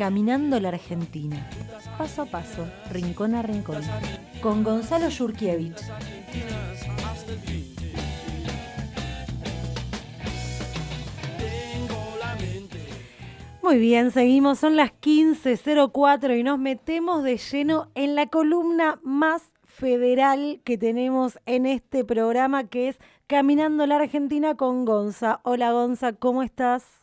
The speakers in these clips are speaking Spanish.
Caminando la Argentina. Paso a paso, rincón a rincón. Con Gonzalo Yurkiewicz. Muy bien, seguimos, son las 15.04 y nos metemos de lleno en la columna más federal que tenemos en este programa que es Caminando la Argentina con Gonza. Hola Gonza, ¿cómo estás?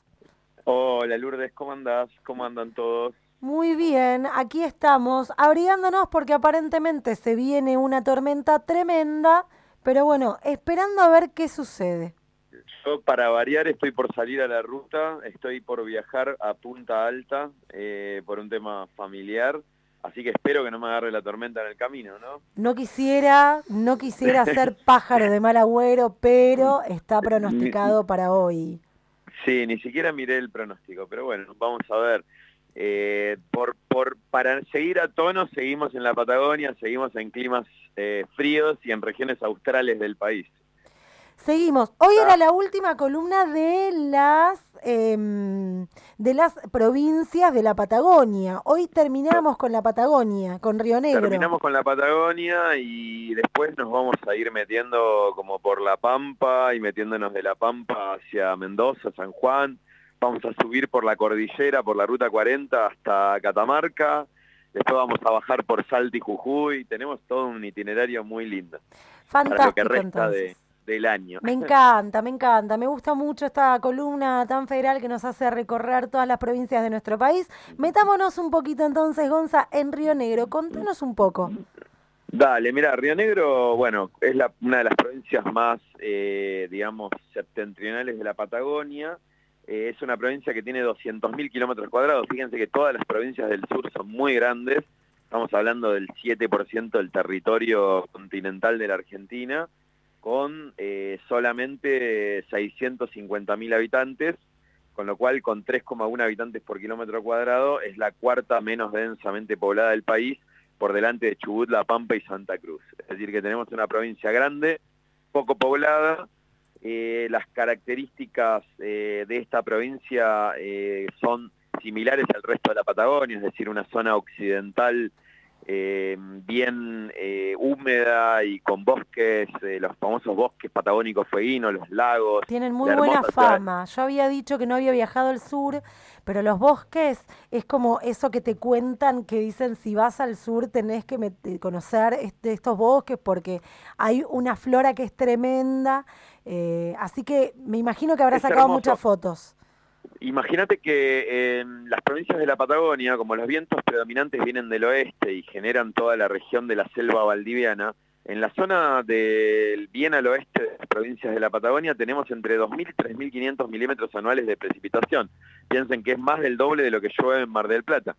Hola Lourdes, ¿cómo andás? ¿Cómo andan todos? Muy bien, aquí estamos abrigándonos porque aparentemente se viene una tormenta tremenda, pero bueno, esperando a ver qué sucede. Yo para variar estoy por salir a la ruta, estoy por viajar a Punta Alta eh, por un tema familiar, así que espero que no me agarre la tormenta en el camino, ¿no? No quisiera, no quisiera ser pájaro de mal agüero, pero está pronosticado para hoy. Sí, ni siquiera miré el pronóstico, pero bueno, vamos a ver. Eh, por, por, para seguir a tono, seguimos en la Patagonia, seguimos en climas eh, fríos y en regiones australes del país. Seguimos. Hoy era la última columna de las em, de las provincias de la Patagonia. Hoy terminamos con la Patagonia, con Río Negro. Terminamos con la Patagonia y después nos vamos a ir metiendo como por la Pampa y metiéndonos de la Pampa hacia Mendoza, San Juan. Vamos a subir por la cordillera, por la ruta 40 hasta Catamarca. Después vamos a bajar por Salta y Jujuy. Tenemos todo un itinerario muy lindo. Fantástico. que resta de del año. Me encanta, me encanta. Me gusta mucho esta columna tan federal que nos hace recorrer todas las provincias de nuestro país. Metámonos un poquito entonces, Gonza, en Río Negro. Contanos un poco. Dale, mira, Río Negro, bueno, es la, una de las provincias más, eh, digamos, septentrionales de la Patagonia. Eh, es una provincia que tiene 200.000 kilómetros cuadrados. Fíjense que todas las provincias del sur son muy grandes. Estamos hablando del 7% del territorio continental de la Argentina con eh, solamente 650.000 habitantes, con lo cual con 3,1 habitantes por kilómetro cuadrado es la cuarta menos densamente poblada del país, por delante de Chubut, La Pampa y Santa Cruz. Es decir, que tenemos una provincia grande, poco poblada, eh, las características eh, de esta provincia son similares al resto de la Patagonia, es decir, una zona occidental eh, bien eh, húmeda y con bosques, eh, los famosos bosques patagónicos fueguinos, los lagos. Tienen muy buena fama. Yo había dicho que no había viajado al sur, pero los bosques es como eso que te cuentan, que dicen si vas al sur tenés que conocer este, estos bosques porque hay una flora que es tremenda. así que me imagino que habrás sacado muchas fotos. Imagínate que en las provincias de la Patagonia, como los vientos predominantes vienen del oeste y generan toda la región de la selva valdiviana, en la zona del bien al oeste de las provincias de la Patagonia tenemos entre 2.000 y 3.500 milímetros anuales de precipitación. Piensen que es más del doble de lo que llueve en Mar del Plata.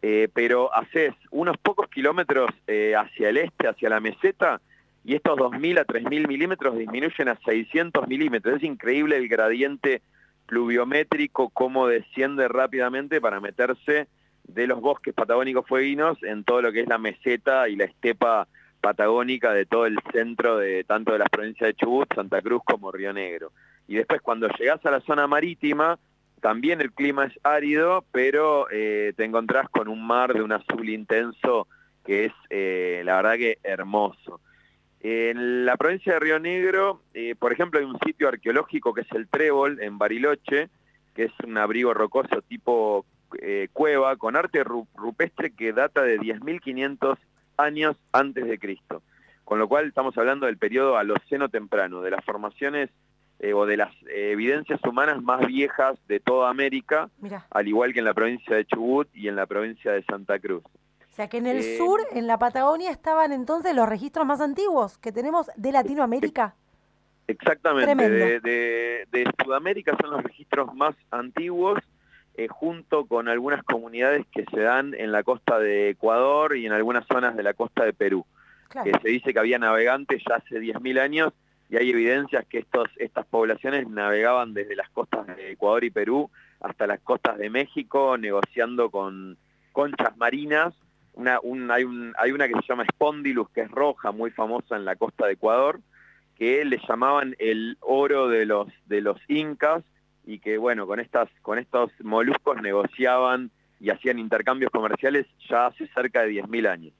Eh, pero haces unos pocos kilómetros eh, hacia el este, hacia la meseta, y estos 2.000 a 3.000 milímetros disminuyen a 600 milímetros. Es increíble el gradiente pluviométrico, cómo desciende rápidamente para meterse de los bosques patagónicos fueguinos en todo lo que es la meseta y la estepa patagónica de todo el centro de tanto de las provincias de Chubut, Santa Cruz como Río Negro. Y después cuando llegás a la zona marítima, también el clima es árido, pero eh, te encontrás con un mar de un azul intenso que es eh, la verdad que hermoso. En la provincia de Río Negro, eh, por ejemplo, hay un sitio arqueológico que es el Trébol, en Bariloche, que es un abrigo rocoso tipo eh, cueva, con arte rupestre que data de 10.500 años antes de Cristo. Con lo cual estamos hablando del periodo aloceno temprano, de las formaciones eh, o de las evidencias humanas más viejas de toda América, al igual que en la provincia de Chubut y en la provincia de Santa Cruz. O sea que en el eh, sur, en la Patagonia, estaban entonces los registros más antiguos que tenemos de Latinoamérica. Exactamente, de, Sudamérica son los registros más antiguos, eh, junto con algunas comunidades que se dan en la costa de Ecuador y en algunas zonas de la costa de Perú. Que se dice que había navegantes ya hace 10.000 años y hay evidencias que estos, estas poblaciones navegaban desde las costas de Ecuador y Perú hasta las costas de México, negociando con conchas marinas una, hay, hay una que se llama Spondylus, que es roja, muy famosa en la costa de Ecuador, que le llamaban el oro de los, de los incas y que bueno, con, estas, con estos moluscos negociaban y hacían intercambios comerciales ya hace cerca de 10.000 años.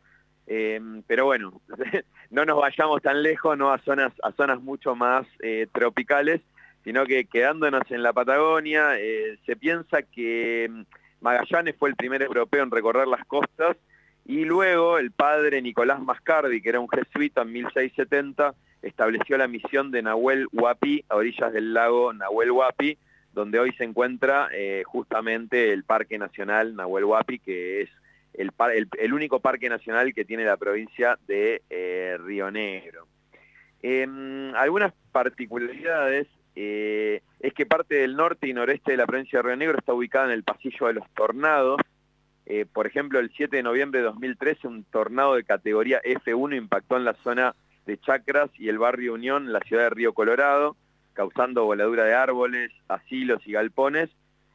Em, pero bueno, no nos vayamos tan lejos, no a zonas, a zonas mucho más eh, tropicales, sino que quedándonos en la Patagonia, eh, se piensa que em, Magallanes fue el primer europeo en recorrer las costas y luego el padre Nicolás Mascardi, que era un jesuita en 1670, estableció la misión de Nahuel Huapi a orillas del lago Nahuel Huapi, donde hoy se encuentra eh, justamente el Parque Nacional Nahuel Huapi, que es el, el, único parque nacional que tiene la provincia de eh, Río Negro. algunas particularidades eh, es que parte del norte y noreste de la provincia de Río Negro está ubicada en el pasillo de los tornados. Eh, por ejemplo, el 7 de noviembre de 2013 un tornado de categoría F1 impactó en la zona de Chacras y el barrio Unión, en la ciudad de Río Colorado, causando voladura de árboles, asilos y galpones,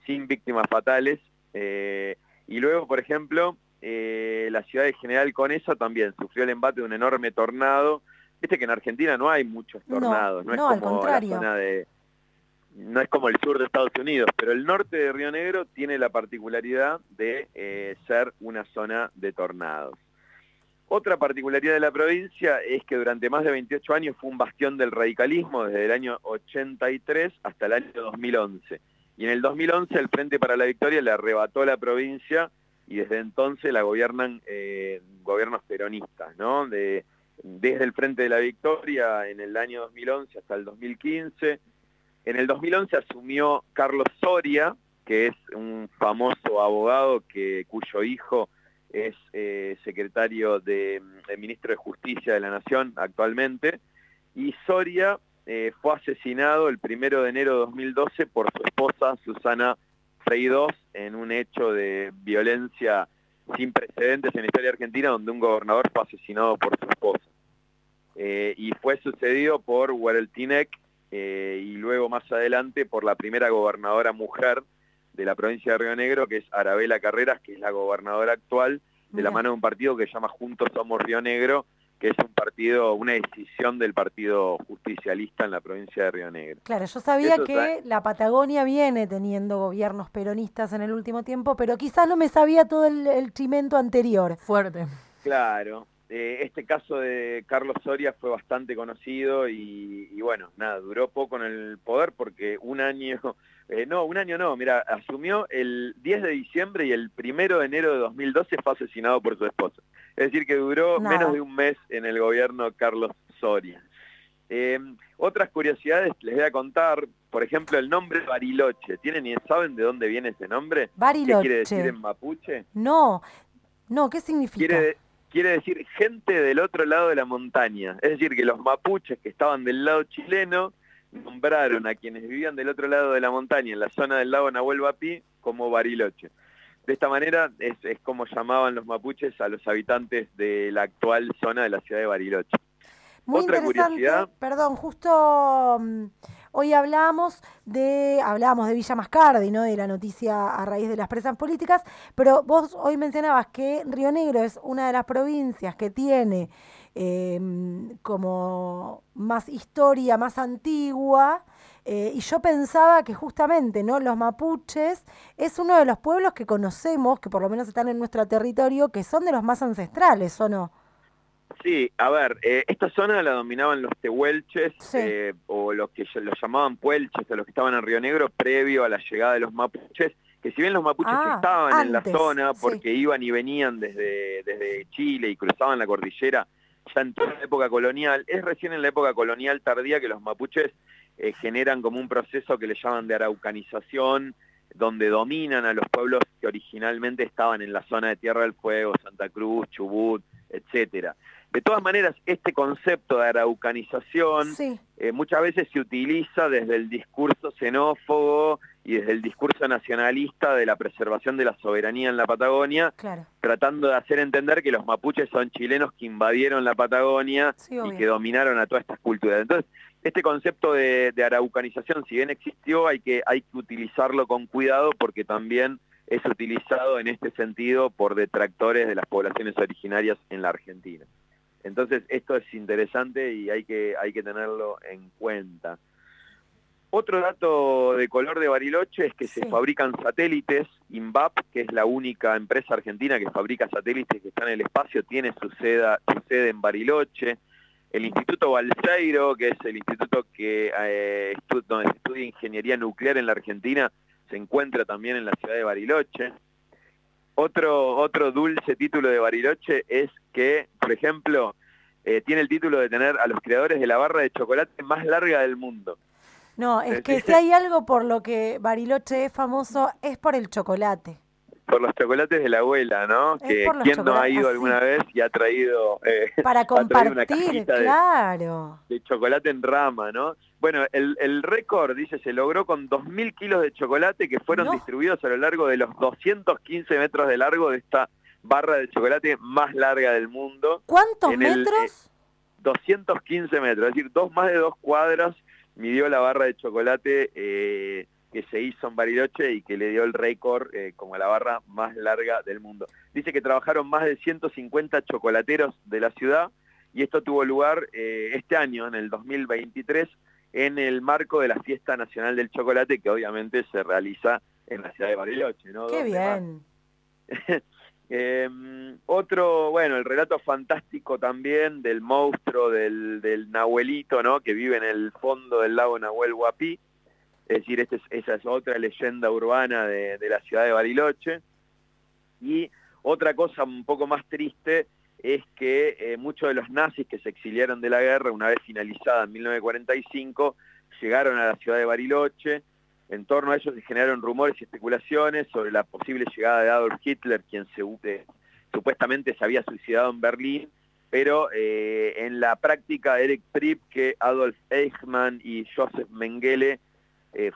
sin víctimas fatales. y luego, por ejemplo, eh, la ciudad de General Conesa también sufrió el embate de un enorme tornado. Viste que en Argentina no hay muchos tornados, no, es como la zona de no es como el sur de Estados Unidos, pero el norte de Río Negro tiene la particularidad de eh, ser una zona de tornados. Otra particularidad de la provincia es que durante más de 28 años fue un bastión del radicalismo desde el año 83 hasta el año 2011. Y en el 2011 el Frente para la Victoria le arrebató la provincia y desde entonces la gobiernan eh, gobiernos peronistas, ¿no? De, desde el Frente de la Victoria en el año 2011 hasta el 2015. En el 2011 asumió Carlos Soria, que es un famoso abogado que, cuyo hijo es eh, secretario de, ministro de Justicia de la Nación actualmente, y Soria eh, fue asesinado el primero de enero de 2012 por su esposa Susana dos en un hecho de violencia sin precedentes en la historia argentina donde un gobernador fue asesinado por su esposa. Eh, y fue sucedido por Huereltinec eh, y luego más adelante por la primera gobernadora mujer de la provincia de Río Negro, que es Arabela Carreras, que es la gobernadora actual, de la mano de un partido que se llama Juntos Somos Río Negro, que es un partido, una decisión del Partido Justicialista en la provincia de Río Negro. Claro, yo sabía que la Patagonia viene teniendo gobiernos peronistas en el último tiempo, pero quizás no me sabía todo el, el chimento anterior. Fuerte. Claro, eh, este caso de Carlos Soria fue bastante conocido y, bueno, nada, duró poco en el poder porque un año, eh, no, un año no, mira, asumió el 10 de diciembre y el primero de enero de 2012 fue asesinado por su esposa. Es decir, que duró menos de un mes en el gobierno Carlos Soria. Em, otras curiosidades les voy a contar, por ejemplo, el nombre Bariloche. ¿Tienen y saben de dónde viene ese nombre? Bariloche. ¿Qué quiere decir en mapuche? No, no, ¿qué significa? quiere decir gente del otro lado de la montaña. Es decir, que los mapuches que estaban del lado chileno nombraron a quienes vivían del otro lado de la montaña, en la zona del lago Nahuel Huapi, como Bariloche. De esta manera es, como llamaban los mapuches a los habitantes de la actual zona de la ciudad de Bariloche. Muy Otra curiosidad. Perdón, justo mm, hoy hablábamos de, hablábamos de Villa Mascardi, ¿no? De la noticia a raíz de las presas políticas, pero vos hoy mencionabas que Río Negro es una de las provincias que tiene em, como más historia, más antigua. Eh, y yo pensaba que justamente ¿no? los mapuches es uno de los pueblos que conocemos, que por lo menos están en nuestro territorio, que son de los más ancestrales, ¿o no? Sí, a ver, eh, esta zona la dominaban los tehuelches eh, o los que los llamaban puelches, o los que estaban en Río Negro previo a la llegada de los mapuches, que si bien los mapuches ah, estaban en la zona porque iban y venían desde, desde Chile y cruzaban la cordillera ya en toda la época colonial, es recién en la época colonial tardía que los mapuches eh, generan como un proceso que le llaman de araucanización, donde dominan a los pueblos que originalmente estaban en la zona de Tierra del Fuego, Santa Cruz, Chubut, etcétera. De todas maneras, este concepto de araucanización eh, muchas veces se utiliza desde el discurso xenófobo y desde el discurso nacionalista de la preservación de la soberanía en la Patagonia, tratando de hacer entender que los mapuches son chilenos que invadieron la Patagonia y que dominaron a todas estas culturas. Entonces, este concepto de, de, araucanización, si bien existió, hay que, hay que utilizarlo con cuidado porque también es utilizado en este sentido por detractores de las poblaciones originarias en la Argentina. Entonces esto es interesante y hay que, hay que tenerlo en cuenta. Otro dato de color de Bariloche es que se fabrican satélites. INVAP, que es la única empresa argentina que fabrica satélites que están en el espacio, tiene su sede, su sede en Bariloche. El Instituto Balseiro, que es el instituto que eh, donde se estudia ingeniería nuclear en la Argentina, se encuentra también en la ciudad de Bariloche. Otro, otro dulce título de Bariloche es que, por ejemplo, eh, tiene el título de tener a los creadores de la barra de chocolate más larga del mundo. No, es que si hay algo por lo que Bariloche es famoso es por el chocolate. Por los chocolates de la abuela, ¿no? que quién no ha ido alguna vez y ha traído eh, para compartir, claro. De, chocolate en rama, ¿no? Bueno, el, el récord, dice, se logró con 2.000 kilos de chocolate que fueron distribuidos a lo largo de los 215 metros de largo de esta barra de chocolate más larga del mundo. ¿Cuántos metros? 215 eh, metros, es decir, dos más de dos cuadras midió la barra de chocolate eh, que se hizo en Bariloche y que le dio el récord eh, como la barra más larga del mundo. Dice que trabajaron más de 150 chocolateros de la ciudad y esto tuvo lugar eh, este año, en el 2023, en el marco de la Fiesta Nacional del Chocolate, que obviamente se realiza en la ciudad de Bariloche. ¿no? ¡Qué bien! Em, otro, bueno, el relato fantástico también del monstruo del, del Nahuelito, ¿no? Que vive en el fondo del lago Nahuel Huapi. Es decir, este esa es otra leyenda urbana de, la ciudad de Bariloche. Y otra cosa un poco más triste es que eh, muchos de los nazis que se exiliaron de la guerra, una vez finalizada en 1945, llegaron a la ciudad de Bariloche, en torno a ellos se generaron rumores y especulaciones sobre la posible llegada de Adolf Hitler, quien se, eh, supuestamente se había suicidado en Berlín, pero eh, en la práctica Eric Pripke, Adolf Eichmann y Joseph Mengele eh,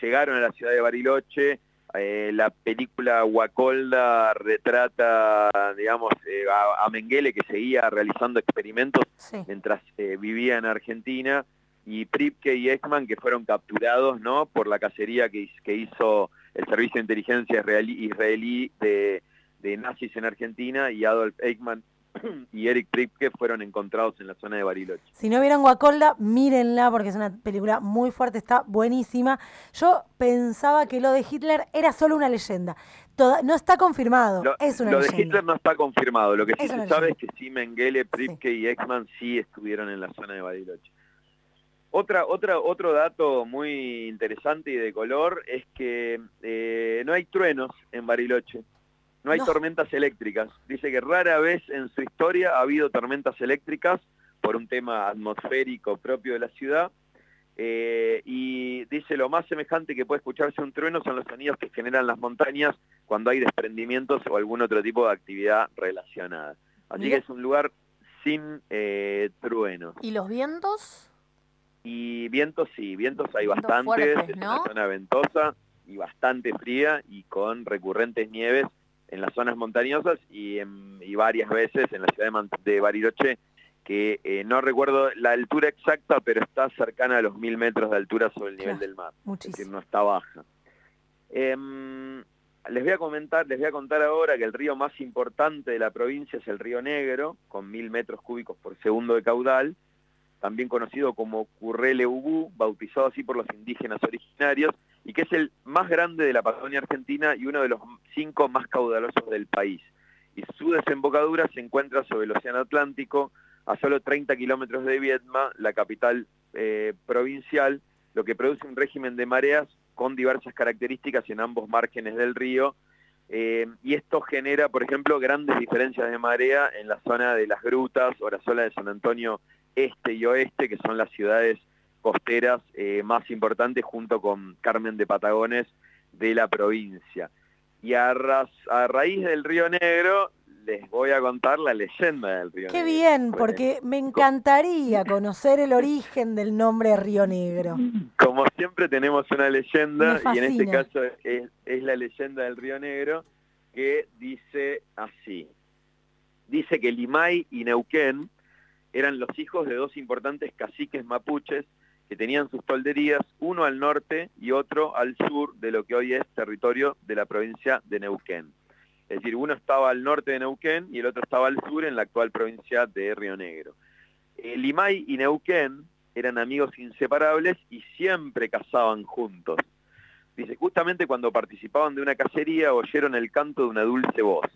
llegaron a la ciudad de Bariloche. la película Huacolda retrata, digamos, a, Mengele que seguía realizando experimentos mientras vivía en Argentina y Pripke y Ekman que fueron capturados ¿no? por la cacería que, que hizo el Servicio de Inteligencia Israelí, de, nazis en Argentina y Adolf Eichmann y Eric Pripke fueron encontrados en la zona de Bariloche. Si no vieron Guacolda, mírenla porque es una película muy fuerte, está buenísima. Yo pensaba que lo de Hitler era solo una leyenda. no está confirmado, es una lo leyenda. Lo de Hitler no está confirmado. Lo que sí se sabe es que sí Mengele, Pripke y Ekman sí estuvieron en la zona de Bariloche. Otra, otra, otro dato muy interesante y de color es que eh, no hay truenos en Bariloche, no hay tormentas eléctricas. Dice que rara vez en su historia ha habido tormentas eléctricas por un tema atmosférico propio de la ciudad. Eh, y dice lo más semejante que puede escucharse un trueno son los sonidos que generan las montañas cuando hay desprendimientos o algún otro tipo de actividad relacionada. Así que es un lugar sin eh, truenos. ¿Y los vientos? Y vientos, sí, vientos hay bastantes, es una zona ventosa y bastante fría y con recurrentes nieves en las zonas montañosas y, varias veces en la ciudad de, Bariloche, que eh, no recuerdo la altura exacta, pero está cercana a los mil metros de altura sobre el nivel del mar, es decir, no está baja. Em, les voy a comentar, les voy a contar ahora que el río más importante de la provincia es el río Negro, con mil metros cúbicos por segundo de caudal, también conocido como Currele Ubú, bautizado así por los indígenas originarios, y que es el más grande de la Patagonia Argentina y uno de los cinco más caudalosos del país. Y su desembocadura se encuentra sobre el Océano Atlántico, a solo 30 kilómetros de Viedma, la capital eh, provincial, lo que produce un régimen de mareas con diversas características en ambos márgenes del río, eh, y esto genera, por ejemplo, grandes diferencias de marea en la zona de las grutas o la zona de San Antonio este y oeste, que son las ciudades costeras eh, más importantes junto con Carmen de Patagones de la provincia. Y a, a raíz del Río Negro les voy a contar la leyenda del Río Negro. Qué bien, porque me encantaría conocer el origen del nombre Río Negro. Como siempre tenemos una leyenda, y en este caso es, es la leyenda del Río Negro, que dice así. Dice que Limay y Neuquén eran los hijos de dos importantes caciques mapuches que tenían sus tolderías, uno al norte y otro al sur de lo que hoy es territorio de la provincia de Neuquén. Es decir, uno estaba al norte de Neuquén y el otro estaba al sur en la actual provincia de Río Negro. Eh, Limay y Neuquén eran amigos inseparables y siempre cazaban juntos. Dice, justamente cuando participaban de una cacería oyeron el canto de una dulce voz.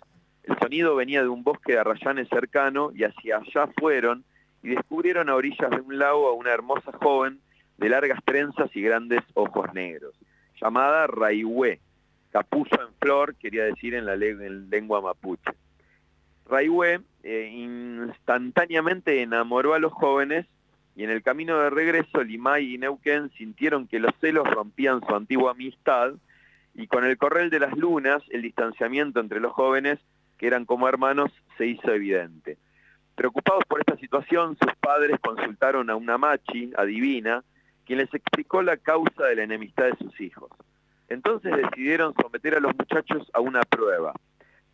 El sonido venía de un bosque de arrayanes cercano y hacia allá fueron y descubrieron a orillas de un lago a una hermosa joven de largas trenzas y grandes ojos negros, llamada Raihue, capullo en flor, quería decir en la lengua mapuche. Raihue eh, instantáneamente enamoró a los jóvenes y en el camino de regreso Limay y Neuquén sintieron que los celos rompían su antigua amistad y con el correr de las lunas el distanciamiento entre los jóvenes que eran como hermanos, se hizo evidente. Preocupados por esta situación, sus padres consultaron a una machi, adivina, quien les explicó la causa de la enemistad de sus hijos. Entonces decidieron someter a los muchachos a una prueba.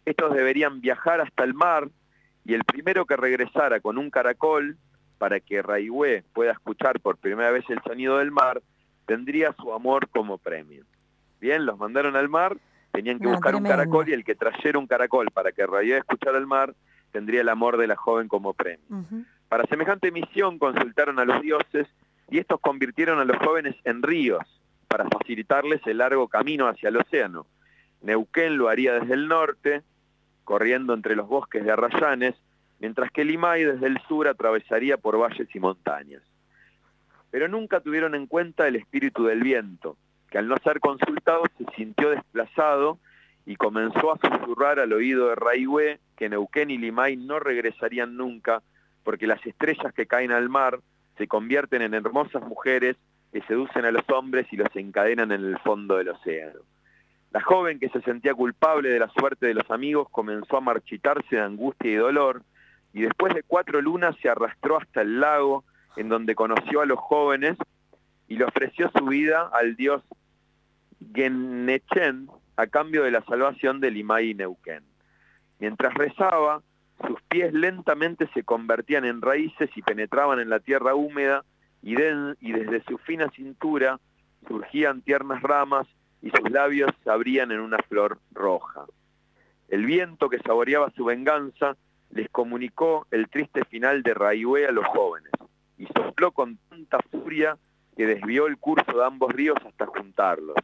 Estos deberían viajar hasta el mar y el primero que regresara con un caracol para que Raihue pueda escuchar por primera vez el sonido del mar, tendría su amor como premio. Bien, los mandaron al mar Tenían que buscar un caracol y el que trayera un caracol para que Radio escuchara el mar tendría el amor de la joven como premio. Para semejante misión consultaron a los dioses y estos convirtieron a los jóvenes en ríos para facilitarles el largo camino hacia el océano. Neuquén lo haría desde el norte, corriendo entre los bosques de arrayanes, mientras que Limay desde el sur atravesaría por valles y montañas. Pero nunca tuvieron en cuenta el espíritu del viento, que al no ser consultado se sintió desplazado y comenzó a susurrar al oído de Raihue que Neuquén y Limay no regresarían nunca porque las estrellas que caen al mar se convierten en hermosas mujeres que seducen a los hombres y los encadenan en el fondo del océano. La joven que se sentía culpable de la suerte de los amigos comenzó a marchitarse de angustia y dolor y después de cuatro lunas se arrastró hasta el lago en donde conoció a los jóvenes y le ofreció su vida al dios Gennechen a cambio de la salvación de Limay Neuquén. Mientras rezaba, sus pies lentamente se convertían en raíces y penetraban en la tierra húmeda y, y desde su fina cintura surgían tiernas ramas y sus labios se abrían en una flor roja. El viento que saboreaba su venganza les comunicó el triste final de Raihue a los jóvenes y sopló con tanta furia que desvió el curso de ambos ríos hasta juntarlos.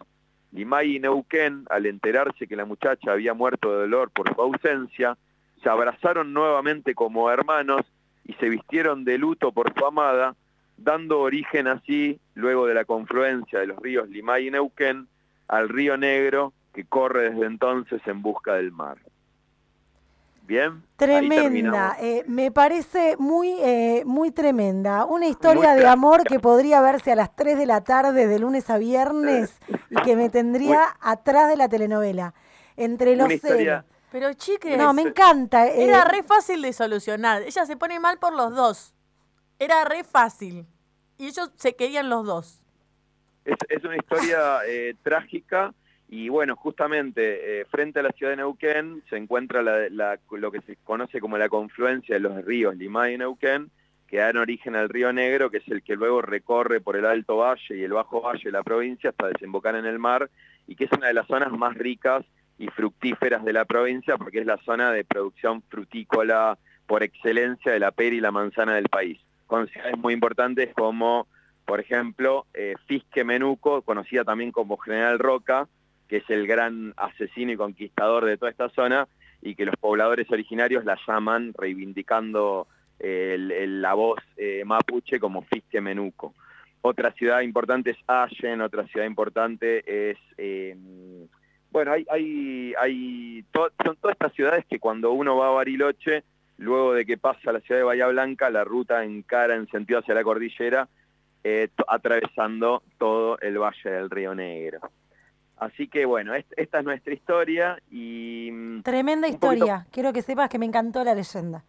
Limay y Neuquén, al enterarse que la muchacha había muerto de dolor por su ausencia, se abrazaron nuevamente como hermanos y se vistieron de luto por su amada, dando origen así, luego de la confluencia de los ríos Limay y Neuquén, al río Negro que corre desde entonces en busca del mar. Bien. Tremenda, eh, me parece muy, eh, muy tremenda. Una historia de amor que podría verse a las 3 de la tarde de lunes a viernes y que me tendría atrás de la telenovela. Entre los Pero chiques, no, me encanta. Eh. Era re fácil de solucionar. Ella se pone mal por los dos. Era re fácil. Y ellos se querían los dos. Es, es una historia trágica y bueno, justamente eh, frente a la ciudad de Neuquén se encuentra lo que se conoce como la confluencia de los ríos Limay y Neuquén, que dan origen al río Negro, que es el que luego recorre por el Alto Valle y el Bajo Valle de la provincia hasta desembocar en el mar, y que es una de las zonas más ricas y fructíferas de la provincia, porque es la zona de producción frutícola por excelencia de la pera y la manzana del país, con ciudades muy importantes como, por ejemplo, eh, Fisque Menuco, conocida también como General Roca, que es el gran asesino y conquistador de toda esta zona, y que los pobladores originarios la llaman, reivindicando eh, la voz eh, mapuche, como Fisque Menuco. Otra ciudad importante es Allen, otra ciudad importante es... Em, bueno, hay, hay, hay son todas estas ciudades que cuando uno va a Bariloche, luego de que pasa la ciudad de Bahía Blanca, la ruta encara en sentido hacia la cordillera, eh, atravesando todo el valle del Río Negro. Así que bueno, esta es nuestra historia y... Mm, Tremenda historia, quiero que sepas que me encantó la leyenda.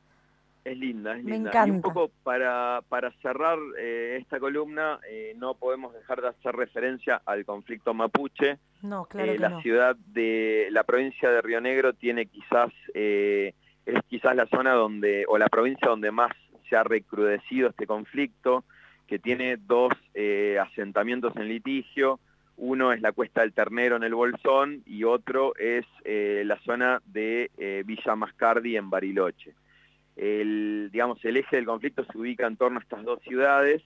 Es linda, es linda. Y un poco para, para cerrar eh, esta columna, eh, no podemos dejar de hacer referencia al conflicto mapuche. No, claro eh, La ciudad de, la provincia de Río Negro tiene quizás, es quizás la zona donde, o la provincia donde más se ha recrudecido este conflicto, que tiene dos asentamientos en litigio, uno es la Cuesta del Ternero en el Bolsón y otro es eh, la zona de eh, Villa Mascardi en Bariloche. El, digamos, el eje del conflicto se ubica en torno a estas dos ciudades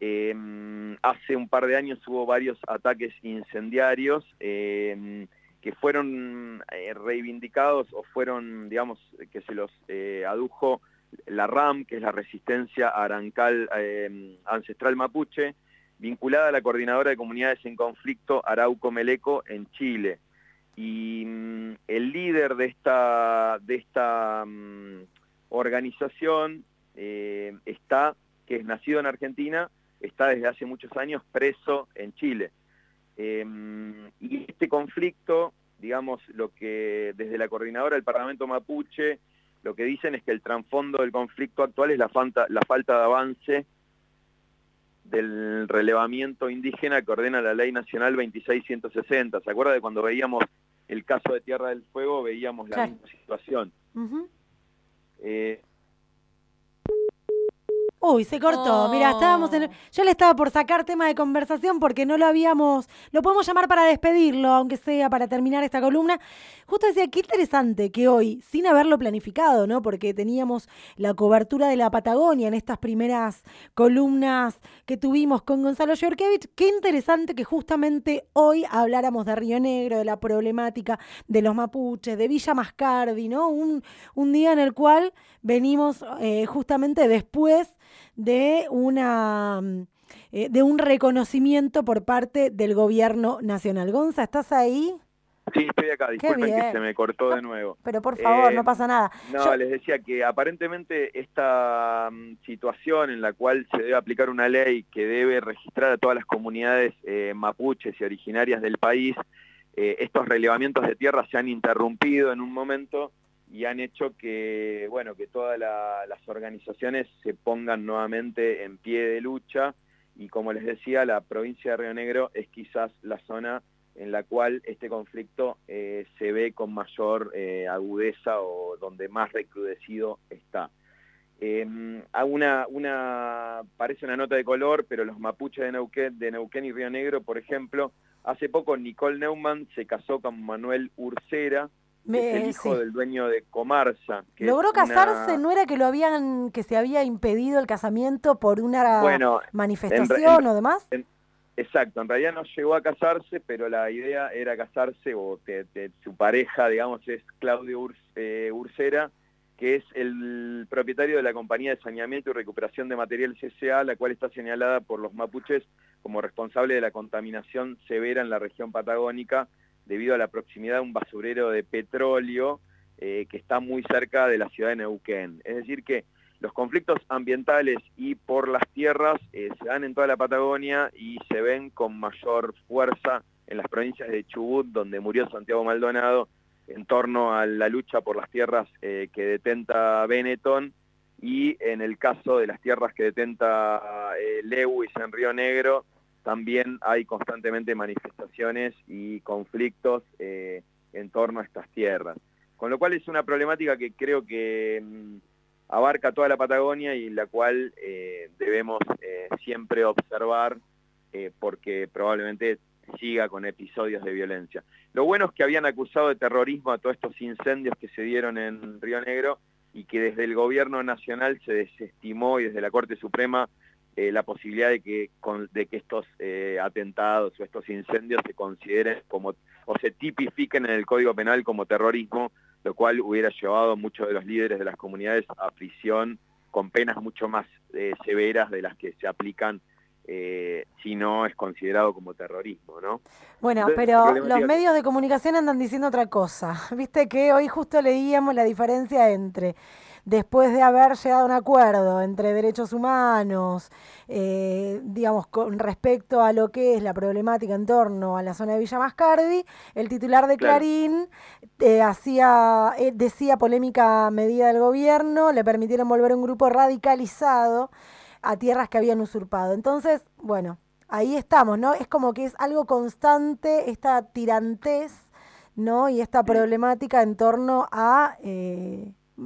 Em, hace un par de años hubo varios ataques incendiarios em, que fueron eh, reivindicados o fueron, digamos, que se los adujo la RAM, que es la Resistencia Arancal em, Ancestral Mapuche, vinculada a la Coordinadora de Comunidades en Conflicto Arauco Meleco en Chile. Y mm, el líder de esta, de esta mm, organización eh, está, que es nacido en Argentina, está desde hace muchos años preso en Chile. Em, y este conflicto, digamos, lo que desde la coordinadora del Parlamento Mapuche, lo que dicen es que el trasfondo del conflicto actual es la falta, la falta de avance del relevamiento indígena que ordena la Ley Nacional 2660. ¿Se acuerda de cuando veíamos el caso de Tierra del Fuego? Veíamos la misma situación. Uy, se cortó. Mira, estábamos en. Yo le estaba por sacar tema de conversación porque no lo habíamos. Lo podemos llamar para despedirlo, aunque sea para terminar esta columna. Justo decía, qué interesante que hoy, sin haberlo planificado, ¿no? Porque teníamos la cobertura de la Patagonia en estas primeras columnas que tuvimos con Gonzalo Yorkevich. Qué interesante que justamente hoy habláramos de Río Negro, de la problemática de los mapuches, de Villa Mascardi, ¿no? Un, un día en el cual venimos eh, justamente después de una eh, de un reconocimiento por parte del gobierno nacional. Gonza, ¿estás ahí? Sí, estoy acá, disculpen que se me cortó de nuevo. Pero por favor, no eh, pasa nada. No, les decía que aparentemente esta mm, situación en la cual se debe aplicar una ley que debe registrar a todas las comunidades eh, mapuches y originarias del país, estos relevamientos de tierra se han interrumpido en un momento y han hecho que, bueno, que todas las organizaciones se pongan nuevamente en pie de lucha y como les decía, la provincia de Río Negro es quizás la zona en la cual este conflicto eh, se ve con mayor eh, agudeza o donde más recrudecido está. Eh, una, una, parece una nota de color, pero los mapuches de Neuquén, de Neuquén y Río Negro, por ejemplo, hace poco Nicole Neumann se casó con Manuel Ursera, el hijo del dueño de Comarsa. ¿Logró casarse? ¿No era que lo habían, que se había impedido el casamiento por una manifestación o demás? exacto, en realidad no llegó a casarse, pero la idea era casarse, o su pareja, digamos, es Claudio eh, Ursera, que es el propietario de la compañía de saneamiento y recuperación de material CCA, la cual está señalada por los mapuches como responsable de la contaminación severa en la región patagónica debido a la proximidad de un basurero de petróleo eh, que está muy cerca de la ciudad de Neuquén. Es decir que los conflictos ambientales y por las tierras eh, se dan en toda la Patagonia y se ven con mayor fuerza en las provincias de Chubut, donde murió Santiago Maldonado, en torno a la lucha por las tierras eh, que detenta Benetton y en el caso de las tierras que detenta Lewis en Río Negro, también hay constantemente manifestaciones y conflictos eh, en torno a estas tierras. Con lo cual es una problemática que creo que mm, abarca toda la Patagonia y la cual eh, debemos eh, siempre observar porque probablemente siga con episodios de violencia. Lo bueno es que habían acusado de terrorismo a todos estos incendios que se dieron en Río Negro y que desde el gobierno nacional se desestimó y desde la Corte Suprema eh, la posibilidad de que, de que estos eh, atentados o estos incendios se consideren como o se tipifiquen en el Código Penal como terrorismo, lo cual hubiera llevado a muchos de los líderes de las comunidades a prisión con penas mucho más eh, severas de las que se aplican si no es considerado como terrorismo, ¿no? Bueno, pero los medios de comunicación andan diciendo otra cosa. Viste que hoy justo leíamos la diferencia entre después de haber llegado a un acuerdo entre derechos humanos, eh, digamos, con respecto a lo que es la problemática en torno a la zona de Villa Mascardi, el titular de Clarín eh, hacía, eh, decía polémica medida del gobierno, le permitieron volver un grupo radicalizado a tierras que habían usurpado. Entonces, bueno, ahí estamos, ¿no? Es como que es algo constante esta tirantez, ¿no? Y esta problemática en torno a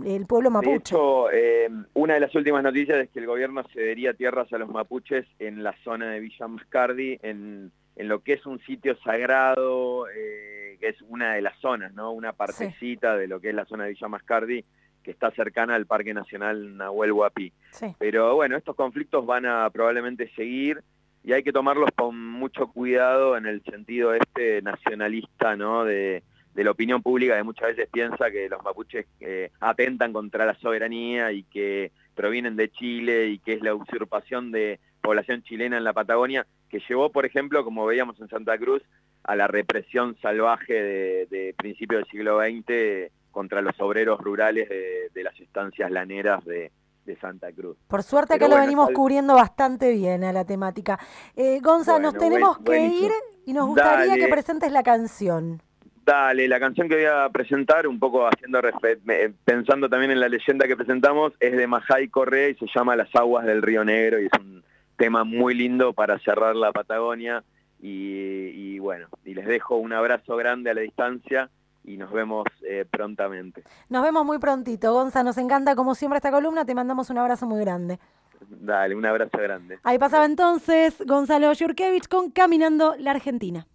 el pueblo mapuche. De hecho, eh, una de las últimas noticias es que el gobierno cedería tierras a los mapuches en la zona de Villa Mascardi, en, en lo que es un sitio sagrado, eh, que es una de las zonas, ¿no? Una partecita de lo que es la zona de Villa Mascardi, que está cercana al Parque Nacional Nahuel Huapi. Sí. Pero bueno, estos conflictos van a probablemente seguir y hay que tomarlos con mucho cuidado en el sentido este nacionalista, ¿no? De, de la opinión pública que muchas veces piensa que los mapuches eh, atentan contra la soberanía y que provienen de Chile y que es la usurpación de población chilena en la Patagonia, que llevó, por ejemplo, como veíamos en Santa Cruz, a la represión salvaje de, de principios del siglo XX contra los obreros rurales de, de las estancias laneras de, de Santa Cruz. Por suerte acá lo venimos tal- cubriendo bastante bien a la temática. Eh, Gonza, nos tenemos buen- que ir y nos gustaría Dale. que presentes la canción. Dale, la canción que voy a presentar, un poco haciendo me- pensando también en la leyenda que presentamos, es de Majay Correa y se llama Las aguas del Río Negro y es un tema muy lindo para cerrar la Patagonia y, y bueno, y les dejo un abrazo grande a la distancia y nos vemos eh, prontamente. Nos vemos muy prontito. Gonza, nos encanta como siempre esta columna. Te mandamos un abrazo muy grande. Dale, un abrazo grande. Ahí pasaba entonces Gonzalo Yurkevich con Caminando la Argentina.